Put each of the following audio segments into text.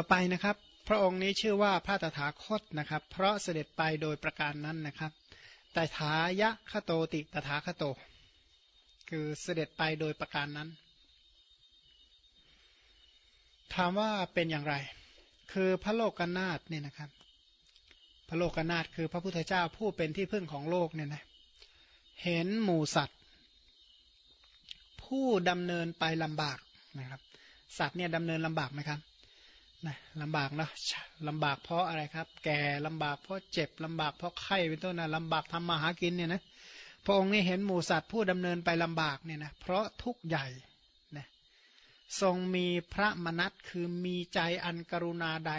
ต่อไปนะครับ พระองค์นี้ชื่อว่าพระตถาคตนะครับ เพราะเสด็จไปโดยประการนั้นนะครับแต่ถายะคโตติตถาคโต คือเสด็จไปโดยประการนั้น ถามว่าเป็นอย่างไร คือพระโลกนาถเนี่ยนะครับ พระโลกนาถคือพระพุทธเจ้าผู้เป็นที่พึ่งของโลกเนี่ยนะเห็นหมูสัตว์ ผู้ดำเนินไปลำบากนะครับ สัตว์เนี่ยดำเนินลำบากไหมครับ นะลำบากนะลำบากเพราะอะไรครับ แก่ลำบากเพราะเจ็บลำบากเพราะไข้เป็นต้นนะลำบากทำมาหากินเนี่ยนะพระองค์นี่เห็นหมูสัตว์ผู้ดำเนินไปลำบากเนี่ยนะเพราะทุกข์ใหญ่นะทรงมีพระมนัตคือมีใจอันกรุณาใด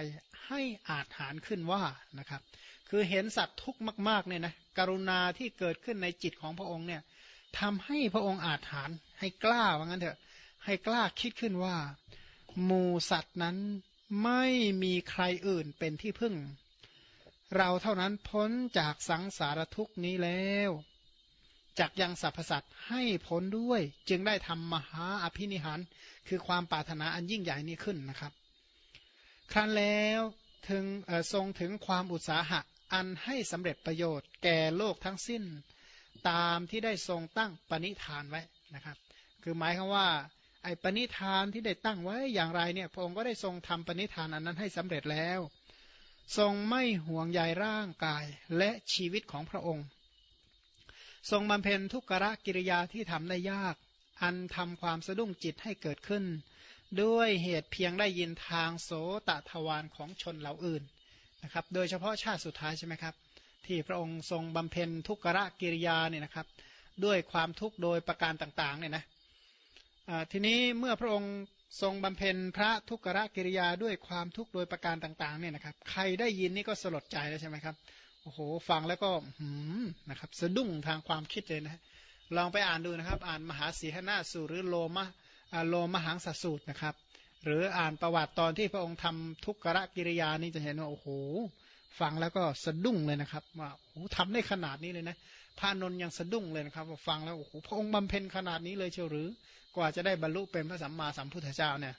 ให้อาจหารขึ้นว่านะครับ คือเห็นสัตว์ทุกข์มากๆเนี่ยนะกรุณาที่เกิดขึ้นในจิตของพระองค์เนี่ยทำให้พระองค์อาจหารให้กล้าว่างั้นเถอะให้กล้าคิดขึ้นว่าหมูสัตว์นั้น ไม่มีใครอื่นเป็นที่พึ่ง เราเท่านั้นพ้นจากสังสารทุกนี้แล้วจากยังสรรพสัตว์ให้พ้นด้วย จึงได้ทำมหาอภินิหาร คือความปรารถนาอันยิ่งใหญ่นี้ขึ้นนะครับ ครั้นแล้วถึงทรงถึงความอุตสาหะอันให้สำเร็จประโยชน์ แก่โลกทั้งสิ้น ตามที่ได้ทรงตั้งปณิธานไว้นะครับ คือหมายคือว่า ไอ้ปณิธานที่ได้ตั้งไว้อย่างไรเนี่ยพระองค์ก็ได้ทรงทำปณิธานอันนั้นให้สำเร็จแล้ว ทรงไม่ห่วงใยร่างกายและชีวิตของพระองค์ ทรงบำเพ็ญทุกขะกิริยาที่ทำได้ยาก อันทำความสะดุ้งจิตให้เกิดขึ้น ด้วยเหตุเพียงได้ยินทางโสตทวารของชนเหล่าอื่นนะครับ โดยเฉพาะชาติสุดท้ายใช่ไหมครับ ที่พระองค์ทรงบำเพ็ญทุกขะกิริยาเนี่ยนะครับ ด้วยความทุกข์โดยประการต่างๆเนี่ยนะ ทีนี้เมื่อพระองค์ทรงบำเพ็ญพระทุกขกิริยาด้วยความทุกข์โดยประการต่างๆเนี่ยนะครับ ใครได้ยินนี่ก็สลดใจแล้วใช่ไหมครับโอ้โหฟังแล้วก็หืมนะครับสะดุ้งทางความคิดเลยนะลองไปอ่านดูนะครับ อ่านมหาสีหนาสูตรหรือโลมะโลมหังสสูตรนะครับ หรืออ่านประวัติตอนที่พระองค์ทำทุกขกิริยานี่จะเห็นว่าโอ้โหฟังแล้วก็สะดุ้งเลยนะครับ ว่าโอ้โหทำได้ขนาดนี้เลยนะ พระนนยังสะดุ้งเลยนะครับฟังแล้วโอ้โหพระองค์บำเพ็ญขนาดนี้เลยเชียวหรือ กว่าจะได้บรรลุเป็นพระสัมมาสัมพุทธเจ้าเนี่ย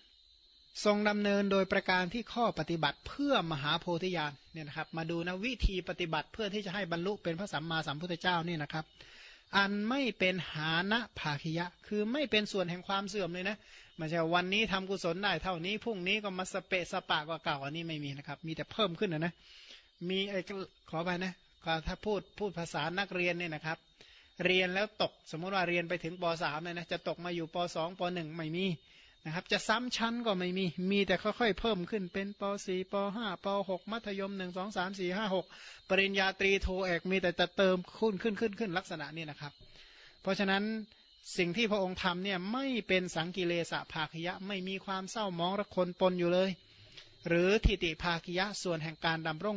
ทรงดำเนินโดยประการที่ข้อปฏิบัติเพื่อมหาโพธิญาณเนี่ยนะครับ มาดูนะวิธีปฏิบัติเพื่อที่จะให้บรรลุเป็นพระสัมมาสัมพุทธเจ้านี่นะครับ อันไม่เป็นหานะภาคิยะ คือไม่เป็นส่วนแห่งความเสื่อมเลยนะไม่ใช่วันนี้ทำกุศลได้เท่านี้พรุ่งนี้ก็มาสเปะสปะกว่าเก่าอันนี้ไม่มีนะครับ มีแต่เพิ่มขึ้นนะนะมีไอ้ขอไปนะ ก็ถ้าพูดพูดภาษานักเรียนเนี่ยนะครับ เรียนแล้วตกสมมติว่าเรียนไปถึงป .3 เนี่ยนะจะตกมาอยู่ป .2 ป .1 ไม่มีนะครับ จะซ้ำชั้นก็ไม่มี มีแต่ค่อยๆเพิ่มขึ้นเป็นป .4 ป .5 ป .6 มัธยม 1 2 3 4 5 6 ปริญญาตรีโทเอกมีแต่จะเติมขึ้นขึ้นขึ้นขึ้นลักษณะนี้นะครับ เพราะฉะนั้นสิ่งที่พระองค์ทำเนี่ยไม่เป็นสังกิเลสภาคยะไม่มีความเศร้ามองระคนปนอยู่เลย หรือทิฏฐิภาคยะส่วนแห่งการดำรง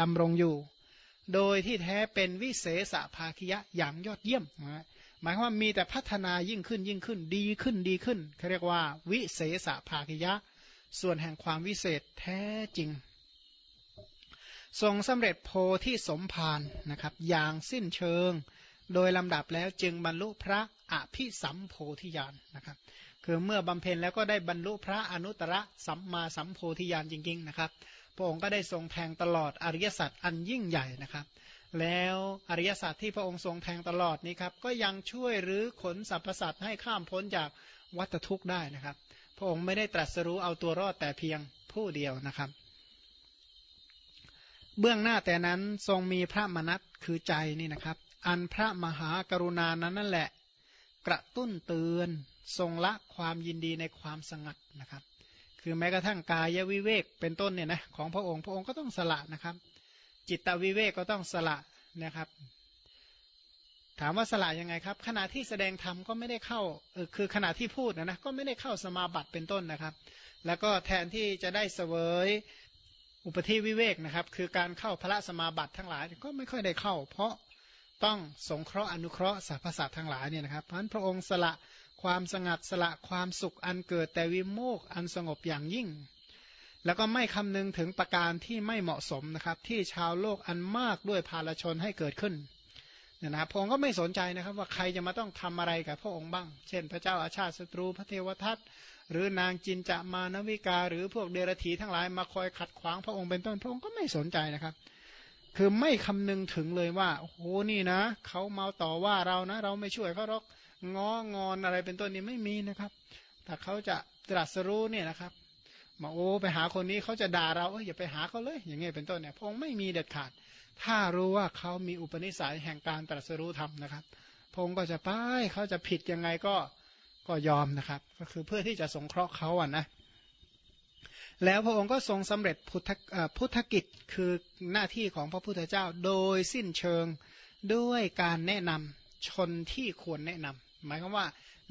ดำรงอยู่ โดยที่แท้เป็นวิเศษภาคิยะอย่างยอดเยี่ยมหมายความว่ามีแต่พัฒนายิ่งขึ้นยิ่งขึ้นดีขึ้นดีขึ้นเขาเรียกว่า วิเศษภาคิยะ ส่วนแห่งความวิเศษแท้จริง ทรงสำเร็จโพที่สมภารนะครับ อย่างสิ้นเชิง โดยลำดับแล้วจึงบรรลุพระอภิสัมโพธิญาณนะครับ คือเมื่อบำเพ็ญแล้วก็ได้บรรลุพระอนุตตรสัมมาสัมโพธิญาณจริง ๆ นะครับ พระองค์ก็ได้ทรงแทงตลอดอริยสัจอันยิ่งใหญ่นะครับ แล้วอริยสัจที่พระองค์ทรงแทงตลอดนี้ครับ ก็ยังช่วยหรือขนสรรพสัตว์ให้ข้ามพ้นจากวัฏทุกข์ได้นะครับ พระองค์ไม่ได้ตรัสรู้เอาตัวรอดแต่เพียงผู้เดียวนะครับ เบื้องหน้าแต่นั้นทรงมีพระมนัตคือใจนี่นะครับ อันพระมหากรุณานั้นนั่นแหละ กระตุ้นเตือน ทรงละความยินดีในความสงัดนะครับ คือแม้กระทั่งกายวิเวกเป็นต้นเนี่ยนะของพระองค์พระองค์ก็ต้องสละนะครับ จิตวิเวกก็ต้องสละนะครับ ถามว่าสละยังไงครับ ขณะที่แสดงธรรมก็ไม่ได้เข้าเออคือขณะที่พูดนะนะก็ไม่ได้เข้าสมาบัติเป็นต้นนะครับ แล้วก็แทนที่จะได้เสวยอุปธิวิเวกนะครับ คือการเข้าพระสมาบัติทั้งหลายก็ไม่ค่อยได้เข้า เพราะต้องสงเคราะห์อนุเคราะห์สรรพสัตว์ทั้งหลายเนี่ยนะครับเพราะฉะนั้นพระองค์สละ ความสงัดสละความสุขอันเกิดแต่วิโมกอันสงบอย่างยิ่ง แล้วก็ไม่คำนึงถึงประการที่ไม่เหมาะสมนะครับ ที่ชาวโลกอันมากด้วยภาลชนให้เกิดขึ้นเนี่ยนะครับพระองค์ก็ไม่สนใจนะครับว่าใครจะมาต้องทำอะไรกับพระองค์บ้าง เช่น พระเจ้าอาชาติศัตรูพระเทวทัตหรือนางจินจะมานวิกา หรือพวกเดรธีทั้งหลายมาคอยขัดขวางพระองค์เป็นต้นพระองค์ก็ไม่สนใจนะครับ คือไม่คำนึงถึงเลยว่าโอ้โหนี่นะเขาเมาต่อว่าเรานะ เราไม่ช่วยเขาหรอก ง้องอนอะไรเป็นต้นนี้ไม่มีนะครับ ถ้าเขาจะตรัสรู้เนี่ยนะครับมาโอ้ไปหาคนนี้เขาจะด่าเราเอออย่าไปหาเขาเลย อย่างเงี้ยเป็นต้นเนี่ยพงค์ไม่มีเด็ดขาด ถ้ารู้ว่าเขามีอุปนิสัยแห่งการตรัสรู้ธรรมนะครับ พงค์ก็จะไปเขาจะผิดยังไงก็ก็ยอมนะครับ ก็คือเพื่อที่จะสงเคราะห์เขาอะนะแล้วพระองค์ก็ทรงสำเร็จพุทธพุทธกิจคือหน้าที่ของพระพุทธเจ้าโดยสิ้นเชิงด้วยการแนะนำชนที่ควรแนะนำ หมายความว่า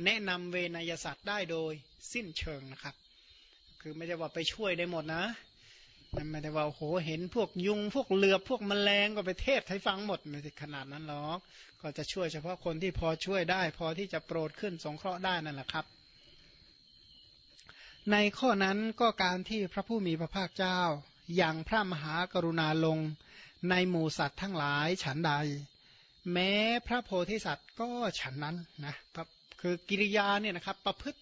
แนะนำเวนยศาสตร์ได้โดยสิ้นเชิงนะครับ คือไม่ได้ว่าไปช่วยได้หมดนะไม่ได้ว่าโหเห็นพวกยุงพวกเหลือบพวกมแมลงก็ไปเทศให้ฟังหมดไม่ใช่ขนาดนั้นหรอก ก็จะช่วยเฉพาะคนที่พอช่วยได้ พอที่จะโปรดขึ้นสงเคราะห์ได้นั่นแหละครับ ในข้อนั้นก็การที่พระผู้มีพระภาคเจ้า อย่างพระมหากรุณาลงในหมู่สัตว์ทั้งหลายฉันใด แม้พระโพธิสัตว์ก็ฉันนั้นนะครับคือกิริยาเนี่ยนะครับประพฤติ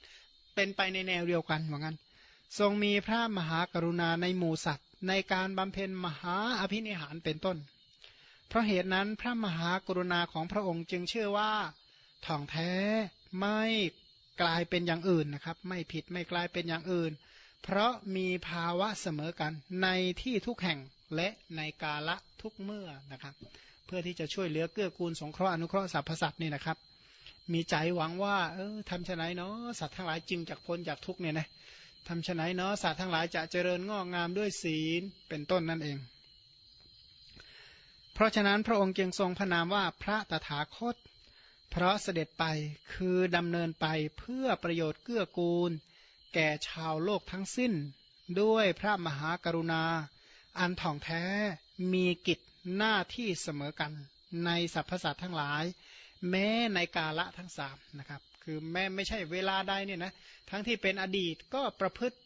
เป็นไปในแนวเดียวกันเหมือนกันทรงมีพระมหากรุณาในหมู่สัตว์ ในการบำเพ็ญมหาอภินิหารเป็นต้น เพราะเหตุนั้นพระมหากรุณาของพระองค์จึงเชื่อว่าท่องแท้ไม่กลายเป็นอย่างอื่นนะครับ ไม่ผิดไม่กลายเป็นอย่างอื่น เพราะมีภาวะเสมอกันในที่ทุกแห่งและในกาละทุกเมื่อนะครับ เพื่อที่จะช่วยเหลือเกื้อกูลสงเคราะห์อนุเคราะห์สรรพสัตว์นี่นะครับ มีใจหวังว่า เออทำชไหนเนาะสัตว์ทั้งหลายจึงจากพ้นจากทุกเนี่ยนะทำไหนเนาะสัตว์ทั้งหลายจะเจริญงอกงามด้วยศีลเป็นต้นนั่นเอง เพราะฉะนั้นพระองค์จึงทรงพระนามว่าพระตถาคต เพราะเสด็จไปคือดำเนินไปเพื่อประโยชน์เกื้อกูล แก่ชาวโลกทั้งสิ้น ด้วยพระมหากรุณา อันถ่องแท้มีกิจ หน้าที่เสมอกัน ในสรรพสัตว์ทั้งหลาย แม้ในกาละทั้งสามนะครับ คือแม้ไม่ใช่เวลาใดเนี่ยนะทั้งที่เป็นอดีตก็ประพฤติ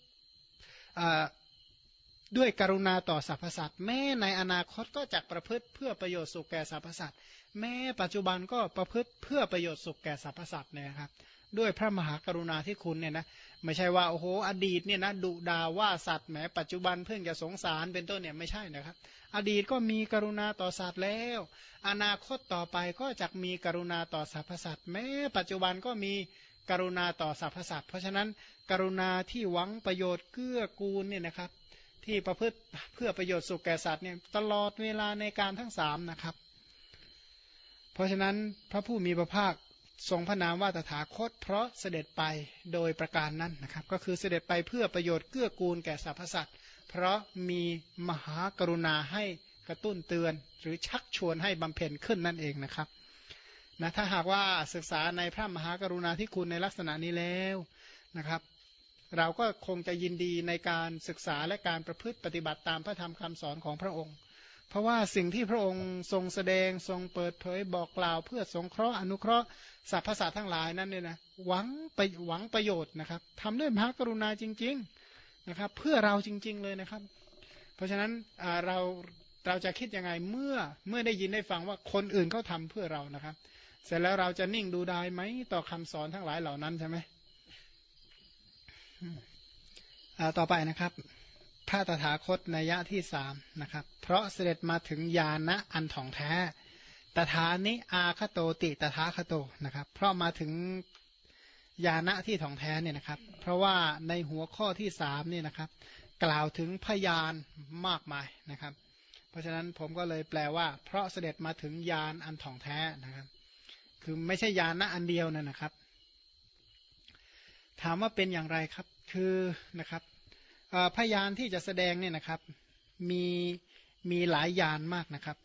ด้วยกรุณาต่อสรรพสัตว์แม้ในอนาคตก็จะประพฤติเพื่อประโยชน์สุขแก่สรรพสัตว์แม้ปัจจุบันก็ประพฤติเพื่อประโยชน์สุขแก่สรรพสัตว์เนี่ยครับ ด้วยพระมหากรุณาที่คุณเนี่ยนะ ไม่ใช่ว่าโอ้โหอดีตเนี่ยนะดุดาว่าสัตว์แหมปัจจุบันเพิ่งจะสงสารเป็นต้นเนี่ยไม่ใช่นะครับ อดีตก็มีกรุณาต่อสัตว์แล้ว อนาคตต่อไปก็จะมีกรุณาต่อสรรพสัตว์แม้ปัจจุบันก็มีกรุณาต่อสรรพสัตว์เพราะฉะนั้นกรุณาที่หวังประโยชน์เกื้อกูลเนี่ยนะครับ ที่ประพฤติเพื่อประโยชน์สุขแก่สัตว์เนี่ยตลอดเวลาในการทั้งสามนะครับ เพราะฉะนั้นพระผู้มีพระภาค ทรงพระนามว่าตถาคต เพราะเสด็จไปโดยประการนั้นนะครับ ก็คือเสด็จไปเพื่อประโยชน์เกื้อกูลแก่สรรพสัตว์เพราะมีมหากรุณาให้กระตุ้นเตือน หรือชักชวนให้บำเพ็ญขึ้นนั่นเองนะครับนะถ้าหากว่าศึกษาในพระมหากรุณาธิคุณในลักษณะนี้แล้วนะครับ เราก็คงจะยินดีในการศึกษาและการประพฤติปฏิบัติตามพระธรรมคำสอนของพระองค์ เพราะว่าสิ่งที่พระองค์ทรงแสดงทรงเปิดเผยบอกกล่าว เพื่อสงเคราะห์อนุเคราะห์สรรพสัตว์ทั้งหลายนั้นเนี่ยนะหวังไปหวังประโยชน์นะครับทำด้วยมหากรุณาจริง ๆนะครับ เพื่อเราจริง ๆ เลยนะครับ เพราะฉะนั้นเราเราจะคิดยังไงเมื่อเมื่อได้ยินได้ฟังว่าคนอื่นเขาทาเพื่อเรานะครับ เสร็จแล้วเราจะนิ่งดูได้ไหมต่อคำสอนทั้งหลายเหล่านั้นใช่ไหมต่อไปนะครับ พระตถาคตในยะที่สามนะครับ เพราะเสด็จมาถึงญาณะอันถ่องแท้ ตถานิอาคโตติตถาคโตนะครับ เพราะมาถึงญาณะที่ถ่องแท้เนี่ยนะครับ เพราะว่าในหัวข้อที่สามเนี่ยนะครับ กล่าวถึงพยานมากมายนะครับ เพราะฉะนั้นผมก็เลยแปลว่า เพราะเสด็จมาถึงญาณอันถ่องแท้นะครับ คือไม่ใช่ยานะอันเดียวนะครับ ถามว่าเป็นอย่างไรครับ คือนะครับ พยานที่จะแสดงเนี่ยนะครับมีมีหลายยานมากนะครับ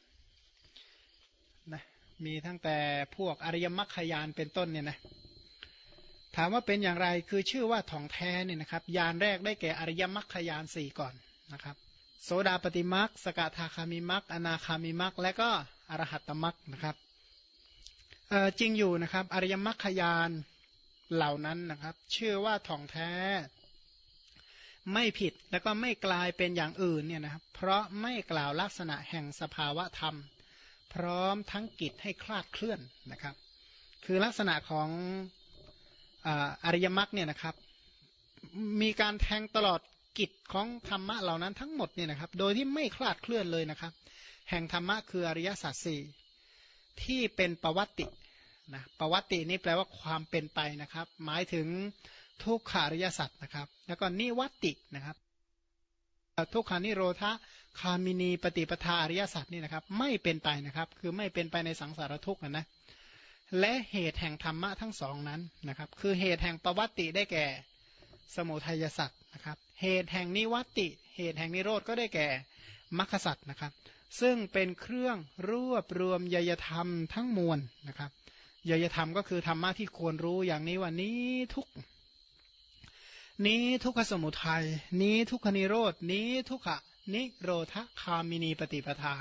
นะมีตั้งแต่พวกอริยมรรคยานเป็นต้นเนี่ยนะถามว่าเป็นอย่างไรคือชื่อว่าถ่องแท้เนี่ยนะครับยานแรกได้แก่อริยมรรคยานสี่ก่อนนะครับโสดาปฏิมรรคสกทาคามิมรรคอนาคามิมรรคและก็อรหัตตมรรคนะครับจริงอยู่นะครับ อริยมรรคยานเหล่านั้นนะครับ ชื่อว่าทองแท้ ไม่ผิดแล้วก็ไม่กลายเป็นอย่างอื่นเนี่ยนะครับเพราะไม่กล่าวลักษณะแห่งสภาวะธรรมพพร้อมทั้งกิจให้คลาดเคลื่อนนะครับ คือลักษณะของอริยมรรคเนี่ยนะครับมีการแทงตลอดกิจของธรรมะเหล่านั้นทั้งหมดเนี่ยนะครับ โดยที่ไม่คลาดเคลื่อนเลยนะครับ แห่งธรรมะคืออริยสัจสี่ที่เป็นประวัตินะประวัตินี้แปลว่าความเป็นไปนะครับ หมายถึง ทุกขาริยสัจนะครับ แล้วก็นิวัตินะครับทุกขานิโรธาคามินีปฏิปทาอริยสัจนี่นะครับ ไม่เป็นไปนะครับ คือไม่เป็นไปในสังสารทุกข์นะและเหตุแห่งธรรมะทั้งสองนั้นนะครับ คือเหตุแห่งประวัติได้แก่สมุทัยสัจนะครับ เหตุแห่งนิวัติ เหตุแห่งนิโรธก็ได้แก่มรรคสัจนะครับ ซึ่งเป็นเครื่องรวบรวมยยธรรมทั้งมวลนะครับยยธรรมก็คือธรรมะที่ควรรู้อย่างนี้ว่านี้ทุก นี้ทุกขสมุทัย นี้ทุกขนิโรดนี้ทุกขนิโรธคามินีปฏิปทา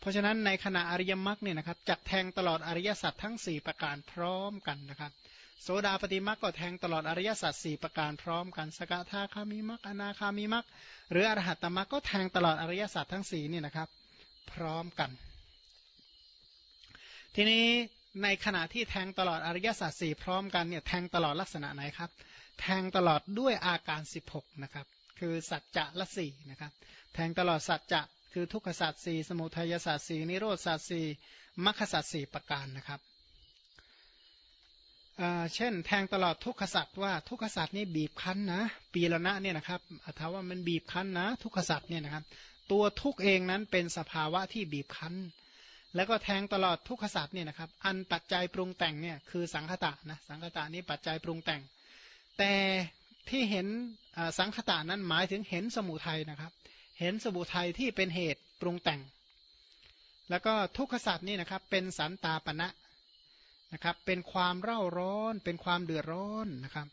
เพราะฉะนั้นในขณะอริยมรรคเนี่ยนะครับจักแทงตลอดอริยสัจทั้ง 4 ประการพร้อมกันนะครับโสดาปฏิมรรคก็แทงตลอดอริยสัจสี่ประการพร้อมกันสกทาคามิมรรคอนาคามิมรรคหรืออรหัตตมรรคก็แทงตลอดอริยสัจทั้ง4นี่นะครับ พร้อมกัน ทีนี้ในขณะที่แทงตลอดอริยสัจสี่พร้อมกันเนี่ยแทงตลอดลักษณะไหนครับ แทงตลอดด้วยอาการ 16นะครับคือสัจจะละสี่นะครับแทงตลอดสัจจะคือทุกขสัจสี่สมุทัยสัจสี่นิโรธสัจสี่มรรคสัจสี่ประการนะครับเช่น แทงตลอดทุกขสัจว่าทุกขสัจนี่บีบคั้นนะปีละนะเนี่ยนะครับถามว่ามันบีบคั้นนะ ทุกขสัจเนี่ยนะครับตัวทุกเองนั้นเป็นสภาวะที่บีบคั้น แล้วก็แทงตลอดทุกขสัตว์เนี่ยนะครับอันปัจจัยปรุงแต่งเนี่ยคือสังคตะนะสังคตะนี้ปัจจัยปรุงแต่ง แต่ที่เห็นสังคตะนั้นหมายถึงเห็นสมุทัยนะครับ เห็นสมุทัยที่เป็นเหตุปรุงแต่ง แล้วก็ทุกขสัตว์นี่นะครับเป็นสันตาปณะนะครับ เป็นความเร่าร้อน เป็นความเดือดร้อนนะครับ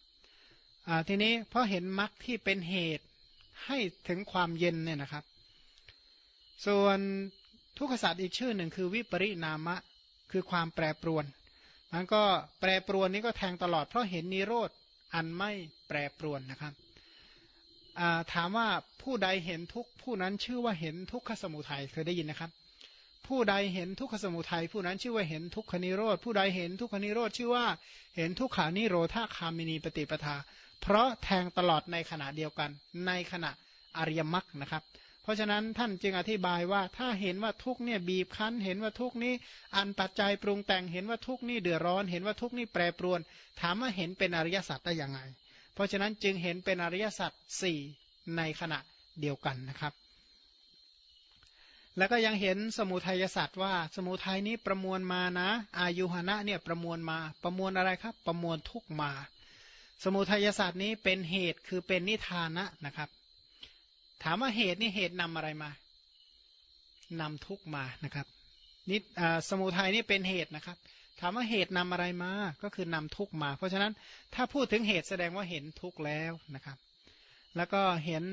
ทีนี้เพราะเห็นมรรคที่เป็นเหตุให้ถึงความเย็นเนี่ยนะครับ ส่วนทุกขศาสตร์อีกชื่อหนึ่งคือวิปริณามะคือความแปรปรวนมันก็แปรปรวนนี้ก็แทงตลอดเพราะเห็นนิโรธ อันไม่แปรปรวนนะครับถามว่าผู้ใดเห็นทุกผู้นั้นชื่อว่าเห็นทุกขสมุทัยเคยได้ยินนะครับ ผู้ใดเห็นทุกขสมุทัยผู้นั้นชื่อว่าเห็นทุกขนิโรธผู้ใดเห็นทุกขนิโรธชื่อว่าเห็นทุกขานิโรธาคามินีปฏิปทา เพราะแทงตลอดในขณะเดียวกันในขณะอริยมรรคนะครับ พราะฉะนั้นท่านจึงอธิบายว่าถ้าเห็นว่าทุกเนี่ยบีบคั้น เห็นว่าทุกนี้อันปัจจัยปรุงแต่งเห็นว่าทุกนี้เดือดร้อน เห็นว่าทุกนี้แปรปรวน ถามว่าเห็นเป็นอริยสัจได้ยังไง เพราะฉะนั้นจึงเห็นเป็นอริยสัจสี่ในขณะเดียวกันนะครับ แล้วก็ยังเห็นสมุทัยสัจว่า สมุทัยนี้ประมวลมานะ อายุหณะเนี่ยประมวลมา ประมวลอะไรครับ ประมวลทุกมา สมุทัยศาสตร์นี้เป็นเหตุคือเป็นนิทานะนะครับ ถามว่าเหตุนี่เหตุนำอะไรมานำทุกมานะครับนิสมุทัยนี่เป็นเหตุนะครับ ถามว่าเหตุนำอะไรมา ก็คือนำทุกมา เพราะฉะนั้นถ้าพูดถึงเหตุแสดงว่าเห็นทุกแล้วนะครับ แล้วก็เห็น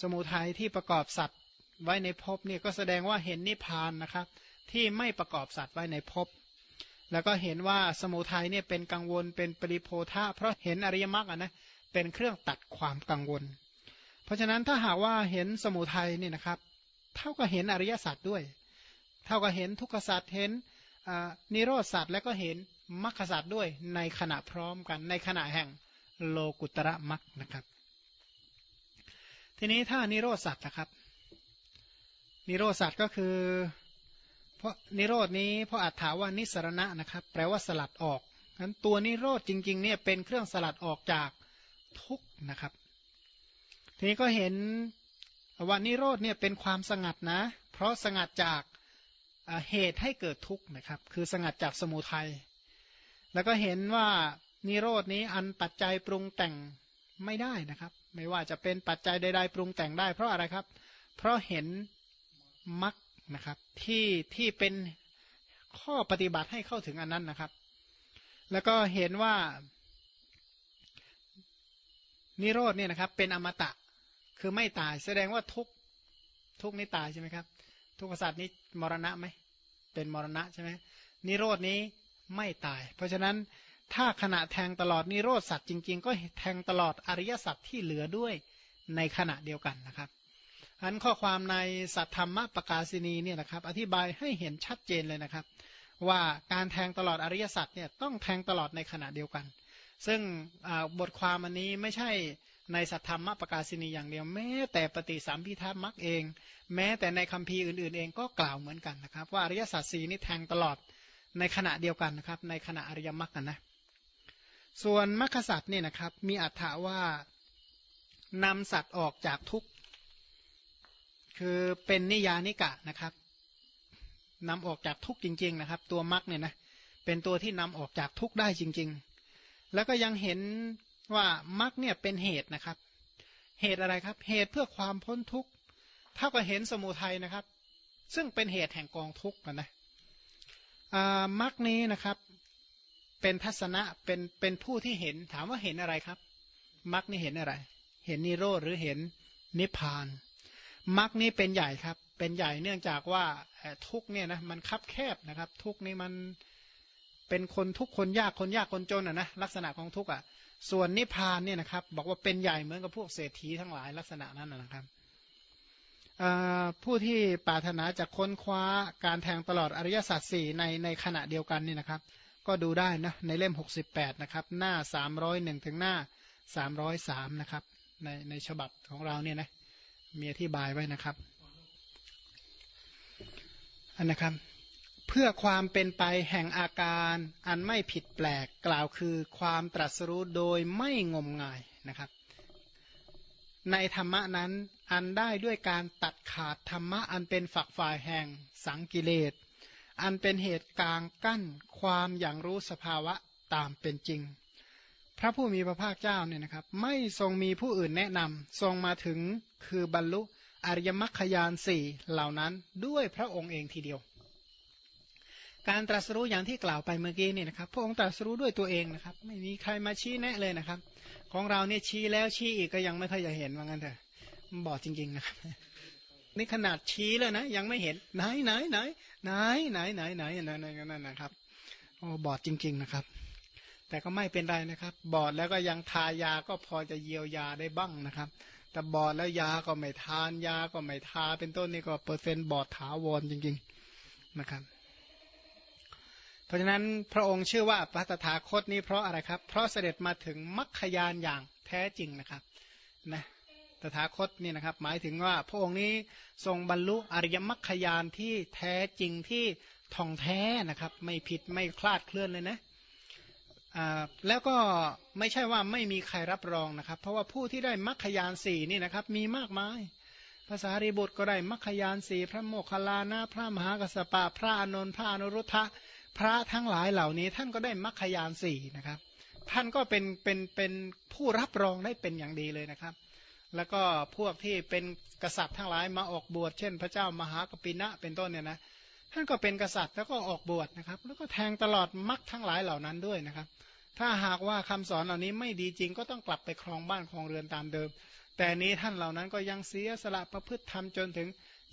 สมุทัยที่ประกอบสัตว์ไว้ในภพนี่ก็แสดงว่าเห็นนิพพานนะครับ ที่ไม่ประกอบสัตว์ไว้ในภพแล้วก็เห็นว่าสมุทัยเนี่ยเป็นกังวลเป็นปริโพธาเพราะเห็นอริยมรรคนะเป็นเครื่องตัดความกังวล ราะฉะนั้นถ้าหากว่าเห็นสมุทัยนี่นะครับ เท่ากับเห็นอริยสัจด้วย เท่ากับเห็นทุกขสัจเห็นนิโรธสัจและก็เห็นมรรคสัจด้วยในขณะพร้อมกัน ในขณะแห่งโลกุตระมรรคนะครับ ทีนี้ถ้านิโรธสัจนะครับ นิโรธสัจก็คือ เพราะนิโรดนี้เพราะอัฏฐาว่านิสรณะนะครับ แปลว่าสลัดออกนั้นตัวนิโรธจริงๆเนี่ยเป็นเครื่องสลัดออกจากทุกนะครับ ทีนี้ก็เห็นว่านิโรธเนี่ยเป็นความสงัดนะ เพราะสงัดจากเหตุให้เกิดทุกข์นะครับ คือสงัดจากสมุทัย แล้วก็เห็นว่านิโรดนี้อันปัจจัยปรุงแต่งไม่ได้นะครับ ไม่ว่าจะเป็นปัจจัยใดๆปรุงแต่งได้ เพราะอะไรครับ เพราะเห็นมรรคนะครับที่ที่เป็นข้อปฏิบัติให้เข้าถึงอันนั้นนะครับ แล้วก็เห็นว่านิโรดเนี่ยนะครับเป็นอมตะ คือไม่ตายแสดงว่าทุกทุกนี้ตายใช่ไหมครับ ทุกขสัตว์นี้มรณะไหมเป็นมรณะใช่ไหมนิโรดนี้ไม่ตาย เพราะฉะนั้นถ้าขณะแทงตลอดนิโรธสัตว์จริง ๆ ก็แทงตลอดอริยสัตว์ที่เหลือด้วยในขณะเดียวกันนะครับอันข้อความในสัทธรรมปกาศินีเนี่ยนะครับ อธิบายให้เห็นชัดเจนเลยนะครับ ว่าการแทงตลอดอริยสัจเนี่ยต้องแทงตลอดในขณะเดียวกัน ซึ่งบทความอันนี้ไม่ใช่ ในสัทธรรมปกาศินีอย่างเดียวแม้แต่ปฏิสัมพิทัมักเอง แม้แต่ในคัมภีร์อื่นๆ เองก็กล่าวเหมือนกันนะครับ ว่าอริยสัจสีนี้แทงตลอดในขณะเดียวกันนะครับ ในขณะอริยมรรคกันนะส่วนมรรคสัตว์เนี่ยนะครับ มีอัฏฐาว่านำสัตว์ออกจากทุกข์คือเป็นนิยานิกะนะครับนำออกจากทุกข์จริง ๆนะครับ ตัวมรรคเนี่ยนะเป็นตัวที่นำออกจากทุกข์ได้จริง ๆ แล้วก็ยังเห็น ว่ามรรคเนี่ยเป็นเหตุนะครับ เหตุอะไรครับ เหตุเพื่อความพ้นทุกข์เท่ากับเห็นสมุทัยนะครับ ซึ่งเป็นเหตุแห่งกองทุกข์นะมรรคนี้นะครับ เป็นทัศนะเป็นเป็นผู้ที่เห็นถามว่าเห็นอะไรครับมรรคนี่เห็นอะไร เห็นนิโรธหรือเห็นนิพพานมรรคนี้เป็นใหญ่ครับ เป็นใหญ่เนื่องจากว่าทุกเนี่ยนะมันคับแคบนะครับ ทุกนี่มันเป็นคนทุกคนยากคนยากคนจนอะนะลักษณะของทุกอะ ส่วนนิพพานเนี่ยนะครับ บอกว่าเป็นใหญ่เหมือนกับพวกเศรษฐีทั้งหลายลักษณะนั้นนะครับผู้ที่ปรารถนาจะค้นคว้าการแทงตลอดอริยสัจสี่ในในขณะเดียวกันนี่นะครับ ก็ดูได้นะในเล่ม 68 นะครับ หน้า 301 ถึงหน้า 303 นะครับ ในในฉบับของเราเนี่ยนะมีอธิบายไว้นะครับ อันนะครับ เพื่อความเป็นไปแห่งอาการอันไม่ผิดแปลกกล่าวคือความตรัสรู้โดยไม่งมงายนะครับ ในธรรมะนั้นอันได้ด้วยการตัดขาดธรรมะอันเป็นฝักฝ่ายแห่งสังกิเลส อันเป็นเหตุกลางกั้นความอย่างรู้สภาวะตามเป็นจริง พระผู้มีพระภาคเจ้าเนี่ยนะครับ ไม่ทรงมีผู้อื่นแนะนำทรงมาถึงคือบรรลุอริยมรรคยานสี่เหล่านั้นด้วยพระองค์เองทีเดียว การตรัสรู้อย่างที่กล่าวไปเมื่อกี้นี่นะครับ พระองค์ตรัสรู้ด้วยตัวเองนะครับ ไม่มีใครมาชี้แนะเลยนะครับ ของเราเนี่ยชี้แล้วชี้อีกก็ยังไม่ค่อยจะเห็นว่างั้นเถอะบอดจริงๆนะครับนี่ขนาดชี้แล้วนะ ยังไม่เห็นไหนไหนไหนไหนไหนไหนไหนนั่นนั่นนะครับโอ้บอดจริง ๆนะครับ แต่ก็ไม่เป็นไรนะครับ บอดแล้วก็ยังทายาก็พอจะเยียวยาได้บ้างนะครับ แต่บอดแล้วยาก็ไม่ทานยาก็ไม่ทาเป็นต้นนี่ก็เปอร์เซ็นต์บอดถาวรจริง ๆนะครับ เพราะฉะนั้นพระองค์ชื่อว่าพระตถาคตนี้เพราะอะไรครับ เพราะเสด็จมาถึงมรรคยานอย่างแท้จริงนะครับนะตถาคตนี่นะครับ หมายถึงว่าพระองค์นี้ทรงบรรลุอริยมรรคยานที่แท้จริงที่ท่องแท้นะครับ ไม่ผิดไม่คลาดเคลื่อนเลยนะแล้วก็ไม่ใช่ว่าไม่มีใครรับรองนะครับ เพราะว่าผู้ที่ได้มรรคยานสี่นี่นะครับ มีมากมายภาษารีบุตรก็ได้มรรคยานสี่พระโมคคัลลานะพระมหากัสปะ พระอนนท์พระอนุรุทธะ พระทั้งหลายเหล่านี้ท่านก็ได้มรรคยานสี่นะครับ ท่านก็เป็นเป็นเป็นผู้รับรองได้เป็นอย่างดีเลยนะครับ แล้วก็พวกที่เป็นกษัตริย์ทั้งหลายมาออกบวช เช่น พระเจ้ามหากปินะเป็นต้นเนี่ยนะท่านก็เป็นกษัตริย์แล้วก็ออกบวชนะครับ แล้วก็แทงตลอดมรรคทั้งหลายเหล่านั้นด้วยนะครับ ถ้าหากว่าคำสอนเหล่านี้ไม่ดีจริงก็ต้องกลับไปครองบ้านครองเรือนตามเดิม แต่นี้ท่านเหล่านั้นก็ยังเสียสละประพฤติธรรมจนถึง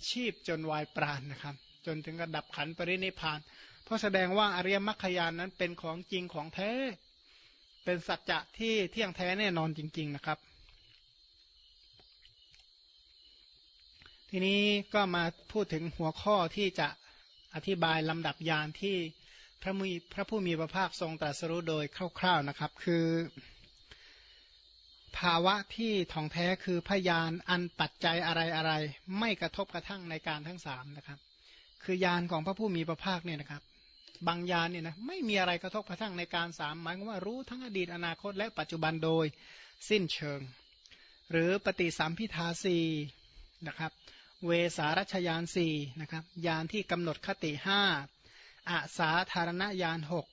ชีพจนวายปราณนะครับ จนถึงกระดับขันปรินิพาน เพราะแสดงว่าอริยมรรคยานนั้นเป็นของจริงของแท้ เป็นสัจจะที่เที่ยงแท้แน่นอนจริง ๆนะครับ ทีนี้ก็มาพูดถึงหัวข้อที่จะอธิบายลำดับยานที่พระมีพระผู้มีพระภาคทรงตรัสรู้โดยคร่าวๆนะครับ คือ ภาวะที่ท่องแท้คือพยานอันปัจจัยอะไรอะไไม่กระทบกระทั่งในการทั้งสามนะครับ คือยานของพระผู้มีพระภาคเนี่ยนะครับ บางยานเนี่ยนะไม่มีอะไรกระทบกระทั่งในการสามหมายว่ารู้ทั้งอดีตอนาคตและปัจจุบันโดยสิ้นเชิง หรือปฏิสัมพิทาสีนะครับ เวสารชยานสี่นะครับยานที่กำหนดคติห้าอาสาธารณยานหก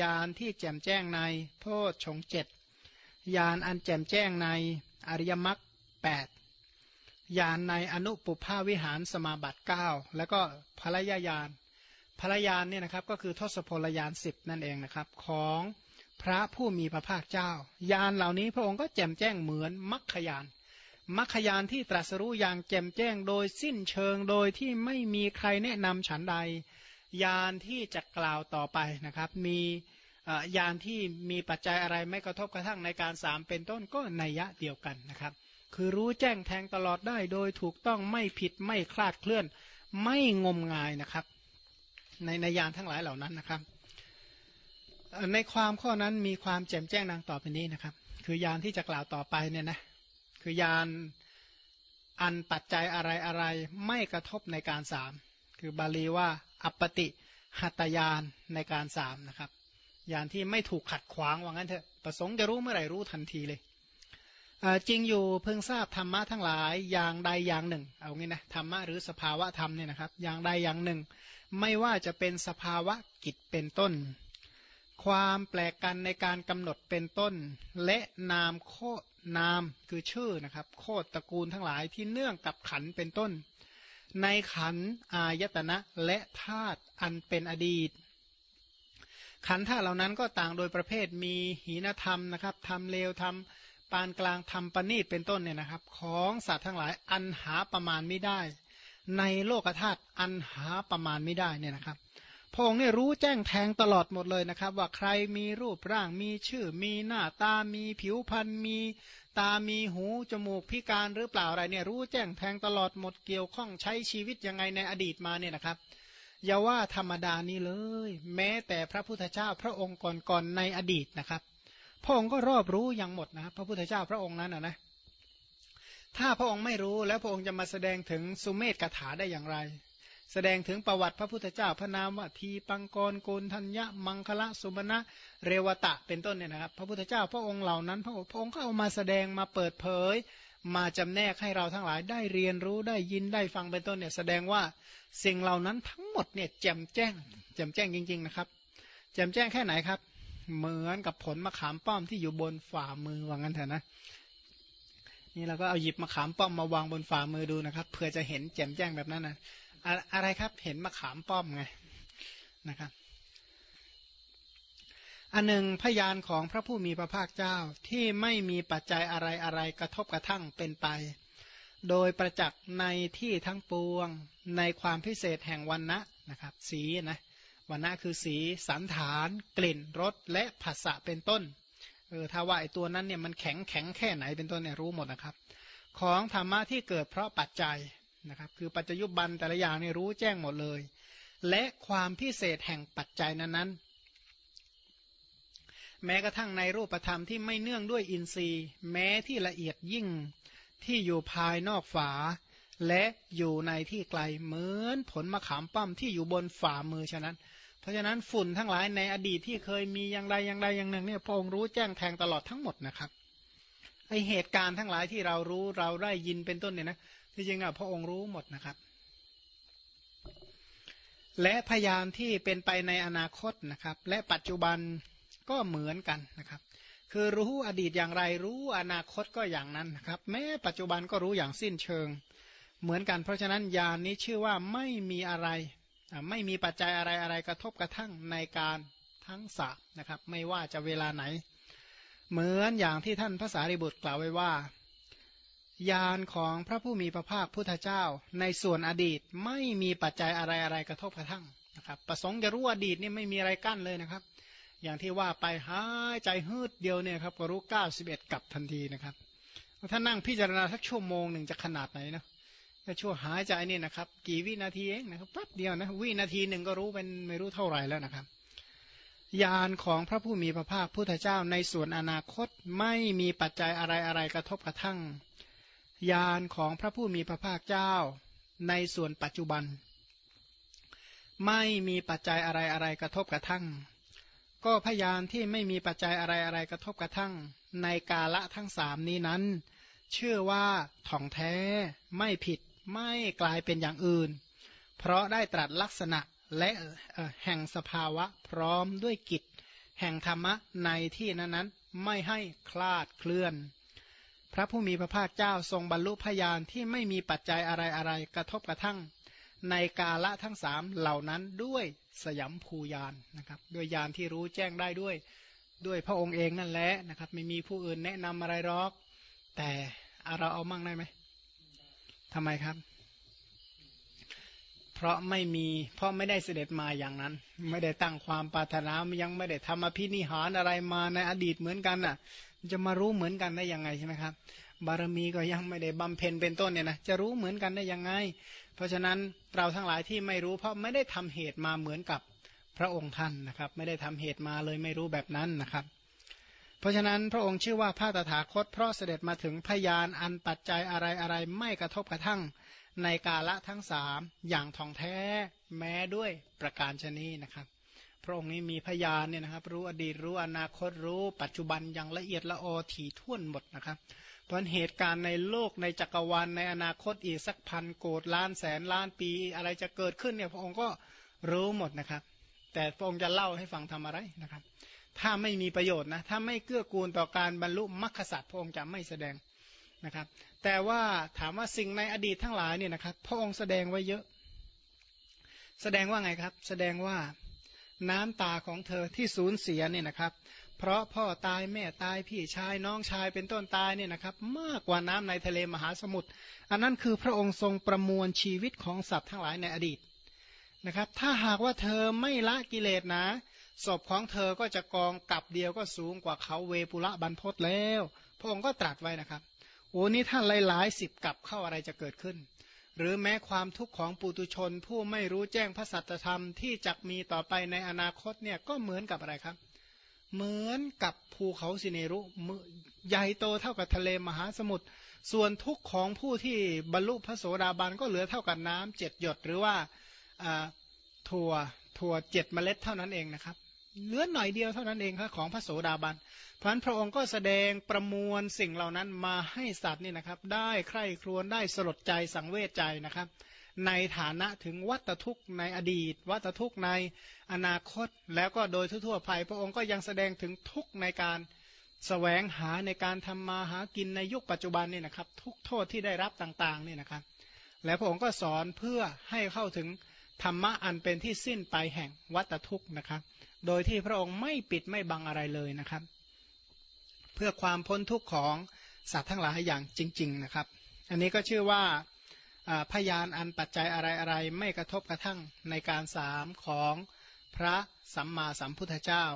ยานที่แจ่มแจ้งในโพชฌงเจ็ดยานอันแจ่มแจ้งในอริยมรรคแปดยานในอนุปุภาวิหารสมาบัติเก้าแล้วก็ภรยายาน ภรยานเนี่ยนะครับก็คือทศพลยานสิบนั่นเองนะครับของพระผู้มีพระภาคเจ้า ยานเหล่านี้พระองค์ก็แจ่มแจ้งเหมือนมัคคยานมัคคยานที่ตรัสรู้อย่างแจ่มแจ้งโดยสิ้นเชิงโดยที่ไม่มีใครแนะนำฉันใด ยานที่จะกล่าวต่อไปนะครับ มียานที่มีปัจจัยอะไรไม่กระทบกระทั่งในการสามเป็นต้นก็นัยยะเดียวกันนะครับ คือรู้แจ้งแทงตลอดได้โดยถูกต้องไม่ผิดไม่คลาดเคลื่อนไม่งมงายนะครับ ในในยานทั้งหลายเหล่านั้นนะครับ ในความข้อนั้นมีความแจ่มแจ้งดังต่อไปนี้นะครับ คือยานที่จะกล่าวต่อไปเนี่ยนะคือยานอันปัจจัยอะไรอะไรไม่กระทบในการสามคือบาลีว่าอัปปติหัตยานในการสามนะครับยานที่ไม่ถูกขัดขวางว่างั้นเถอะประสงค์จะรู้เมื่อไหร่รู้ทันทีเลยจริงอยู่เพิ่งทราบธรรมะทั้งหลายอย่างใดอย่างหนึ่ง เอางี้นะธรรมะหรือสภาวะธรรมเนี่ยนะครับ อย่างใดอย่างหนึ่ง ไม่ว่าจะเป็นสภาวะกิจเป็นต้น ความแปลกกันในการกำหนดเป็นต้น และนามโคนามคือชื่อนะครับโคตตระกูลทั้งหลายที่เนื่องกับขันเป็นต้น ในขันอายตนะและธาตุอันเป็นอดีต ขันธาตุเหล่านั้นก็ต่างโดยประเภทมีหีนธรรมนะครับทำเลวทำปานกลางทำปณีตเป็นต้นเนี่ยนะครับ ของสัตว์ทั้งหลายอันหาประมาณไม่ได้ ในโลกธาตุอันหาประมาณไม่ได้เนี่ยนะครับพงเนี่ยรู้แจ้งแทงตลอดหมดเลยนะครับ ว่าใครมีรูปร่างมีชื่อ มีหน้าตามีผิวพรรณมีตามีหูจมูกพิการหรือเปล่าอะไรเนี่ยรู้แจ้งแทงตลอดหมดเกี่ยวข้องใช้ชีวิตยังไงในอดีตมาเนี่ยนะครับอย่าว่าธรรมดานี้เลย แม้แต่พระพุทธเจ้าพระองค์ก่อนๆในอดีตนะครับพระองค์ก็รอบรู้อยังหมดนะพระพุทธเจ้าพระองค์นั้นนะนะ ถ้าพระองค์ไม่รู้แล้วพระองค์จะมาแสดงถึงสุเมธกถาได้อย่างไร แสดงถึงประวัติพระพุทธเจ้าพระนามว่าทีปังกรโกนทัญญะมังคละสุมาณะเรวตะเป็นต้นเนี่ยนะครับ พระพุทธเจ้าพระองค์เหล่านั้น พระองค์ก็เอามาแสดงมาเปิดเผย มาจำแนกให้เราทั้งหลายได้เรียนรู้ได้ยินได้ฟังเป็นต้นเนี่ยแสดงว่าสิ่งเหล่านั้นทั้งหมดเนี่ยแจ่มแจ้งแจ่มแจ้งจริง ๆ นะครับ แจ่มแจ้งแค่ไหนครับ เหมือนกับผลมะขามป้อมที่อยู่บนฝ่ามือว่างั้นเถอะนะ นี่เราก็เอาหยิบมะขามป้อมมาวางบนฝ่ามือดูนะครับเพื่อจะเห็นแจ่มแจ้งแบบนั้นนะอะไรครับเห็นมะขามป้อมไงนะครับ อันหนึ่งพยานของพระผู้มีพระภาคเจ้าที่ไม่มีปัจจัยอะไรอะไรกระทบกระทั่งเป็นไป โดยประจักษ์ในที่ทั้งปวงในความพิเศษแห่งวันนะนะครับ สีนะวันนะคือสีสันฐาน กลิ่นรสและภาษะเป็นต้น เออถ้าว่าไอตัวนั้นเนี่ยมันแข็งแข็งแค่ไหนเป็นต้นเนี่ยรู้หมดนะครับ ของธรรมะที่เกิดเพราะปัจจัยนะครับ คือปัจจยุบันแต่ละอย่างเนี่ยรู้แจ้งหมดเลย และความพิเศษแห่งปัจจัยนั้นๆแม้กระทั่งในรูปธรรมที่ไม่เนื่องด้วยอินทรีย์ แม้ที่ละเอียดยิ่งที่อยู่ภายนอกฝา และอยู่ในที่ไกลเหมือนผลมะขามป้อมที่อยู่บนฝ่ามือฉะนั้น ราะฉะนั้นฝุ่นทั้งหลายในอดีตที่เคยมีอย่างใดอย่างใดอย่างหนึ่งเนี่ยพระองค์รู้แจ้งแทงตลอดทั้งหมดนะครับไอเหตุการณ์ทั้งหลายที่เรารู้เราได้ยินเป็นต้นเนี่ยนะที่จริงอะพระองค์รู้หมดนะครับ และพยานที่เป็นไปในอนาคตนะครับ และปัจจุบันก็เหมือนกันนะครับ คือรู้อดีตอย่างไรรู้อนาคตก็อย่างนั้นนะครับ แม้ปัจจุบันก็รู้อย่างสิ้นเชิง เหมือนกันเพราะฉะนั้นยานนี้ชื่อว่าไม่มีอะไร ไม่มีปัจจัยอะไรอะไรกระทบกระทั่งในการทั้งสะนะครับ ไม่ว่าจะเวลาไหน เหมือนอย่างที่ท่านพระสารีบุตรกล่าวไว้ว่าญาณของพระผู้มีพระภาคพุทธเจ้า ในส่วนอดีตไม่มีปัจจัยอะไรอะไรกระทบกระทั่งนะครับประสงค์จะรู้อดีตนี่ไม่มีอะไรกั้นเลยนะครับ อย่างที่ว่าไปหายใจฮืดเดียวเนี่ยครับก็รู้เก้าสิบเอ็ดกับทันทีนะครับถ้านั่งพิจารณาสักชั่วโมงหนึ่งจะขนาดไหนนะ ถ้าชั่วหายใจนี่นะครับ กี่วินาทีเองนะครับแป๊บเดียวนะวินาทีหนึ่งก็รู้เป็นไม่รู้เท่าไหร่แล้วนะครับญาณของพระผู้มีพระภาคพุทธเจ้าในส่วนอนาคตไม่มีปัจจัยอะไรอะไรกระทบกระทั่งญาณของพระผู้มีพระภาคเจ้า ในส่วนปัจจุบัน ไม่มีปัจจัยอะไรอะไรกระทบกระทั่ง ก็พยานที่ไม่มีปัจจัยอะไรอะไรกระทบกระทั่ง ในกาละทั้งสามนี้นั้น เชื่อว่าถ่องแท้ไม่ผิด ไม่กลายเป็นอย่างอื่น เพราะได้ตรัสลักษณะและแห่งสภาวะพร้อมด้วยกิจ แห่งธรรมะในที่นั้นนั้นไม่ให้คลาดเคลื่อน พระผู้มีพระภาคเจ้าทรงบรรลุพยานที่ไม่มีปัจจัยอะไรอะไรกระทบกระทั่ง ในกาละทั้งสามเหล่านั้นด้วยสยามภูยานนะครับด้วยยานที่รู้แจ้งได้ด้วยด้วยพระองค์เองนั่นแหละนะครับ ไม่มีผู้อื่นแนะนำอะไรหรอก แต่เราเอามั่งได้ไหม ทำไมครับ เพราะไม่มีเพราะไม่ได้เสด็จมาอย่างนั้น ไม่ได้ตั้งความปรารถนายังไม่ได้ทำอภินิหารอะไรมาในอดีตเหมือนกันน่ะ จะมารู้เหมือนกันได้ยังไงใช่ไหมครับ บารมีก็ยังไม่ได้บำเพ็ญเป็นต้นเนี่ยนะจะรู้เหมือนกันได้ยังไง เพราะฉะนั้นเราทั้งหลายที่ไม่รู้ เพราะไม่ได้ทำเหตุมาเหมือนกับพระองค์ท่านนะครับ ไม่ได้ทำเหตุมาเลยไม่รู้แบบนั้นนะครับ เพราะฉะนั้นพระองค์ชื่อว่าพระตถาคต เพราะเสด็จมาถึงพยานอันปัจจัยอะไรอะไรไม่กระทบกระทั่งในกาละทั้งสามอย่างทองแท้แม้ด้วยประการชนีนะครับ พระองค์นี้มีพยานเนี่ยนะครับ รู้อดีตรู้อนาคตรู้ ปัจจุบันอย่างละเอียดละออถี่ถ้วนหมดนะครับ เพราะเหตุการณ์ในโลกในจักรวาลในอนาคตอีกสักพันโกดล้านแสนล้านปีอะไรจะเกิดขึ้นเนี่ยพระองค์ก็รู้หมดนะครับ แต่พระองค์จะเล่าให้ฟังทำอะไรนะครับ ถ้าไม่มีประโยชน์นะถ้าไม่เกื้อกูลต่อการบรรลุมรรคสัตว์พระองค์จะไม่แสดงนะครับ แต่ว่าถามว่าสิ่งในอดีตทั้งหลายเนี่ยนะครับ พระองค์แสดงไว้เยอะ แสดงว่าไงครับ แสดงว่าน้ำตาของเธอที่สูญเสียเนี่ยนะครับ เพราะพ่อตายแม่ตายพี่ชายน้องชายเป็นต้นตายเนี่ยนะครับ มากกว่าน้ำในทะเลมหาสมุทรอันนั้นคือพระองค์ทรงประมวลชีวิตของสัตว์ทั้งหลายในอดีตนะครับ ถ้าหากว่าเธอไม่ละกิเลสนะ ศพของเธอก็จะกองกับเดียวก็สูงกว่าเขาเวปุระบรรพศแล้ว พระองค์ก็ตรัสไว้นะครับ โอ้นี่ถ้าหลายๆสิบกับเข้าอะไรจะเกิดขึ้น หรือแม้ความทุกข์ของปุตุชน ผู้ไม่รู้แจ้งพระสัจธรรมที่จะมีต่อไปในอนาคตเนี่ยก็เหมือนกับอะไรครับ เหมือนกับภูเขาสิเนรุใหญ่โตเท่ากับทะเลมหาสมุทรส่วนทุกข์ของผู้ที่บรรลุพระโสดาบันก็เหลือเท่ากับน้ำเจ็ดหยดหรือว่าถั่วถั่วเจ็ดเมล็ดเท่านั้นเองนะครับ เหลือหน่อยเดียวเท่านั้นเองครับของพระโสดาบันเพราะนั้นพระองค์ก็แสดงประมวลสิ่งเหล่านั้นมาให้สัตว์นี่นะครับ ได้ใคร่ครวญได้สลดใจสังเวชใจนะครับ ในฐานะถึงวัตทุกข์ในอดีต วัตทุกข์ในอนาคต แล้วก็โดยทั่วๆไปพระองค์ก็ยังแสดงถึงทุกข์ในการสแสวงหาในการทำมาหากินในยุคปัจจุบันนี่นะครับ ทุกโทษที่ได้รับต่างๆนี่นะครับ แล้วพระองค์ก็สอนเพื่อให้เข้าถึงธรรมะอันเป็นที่สิ้นไปแห่งวัตทุกข์นะครับ โดยที่พระองค์ไม่ปิดไม่บังอะไรเลยนะครับ เพื่อความพ้นทุกข์ของสัตว์ทั้งหลายอย่างจริง ๆนะครับ อันนี้ก็ชื่อว่าพยานอันปัจจัยอะไรๆไม่กระทบกระทั่งในการสามของพระสัมมาสัมพุทธเจ้า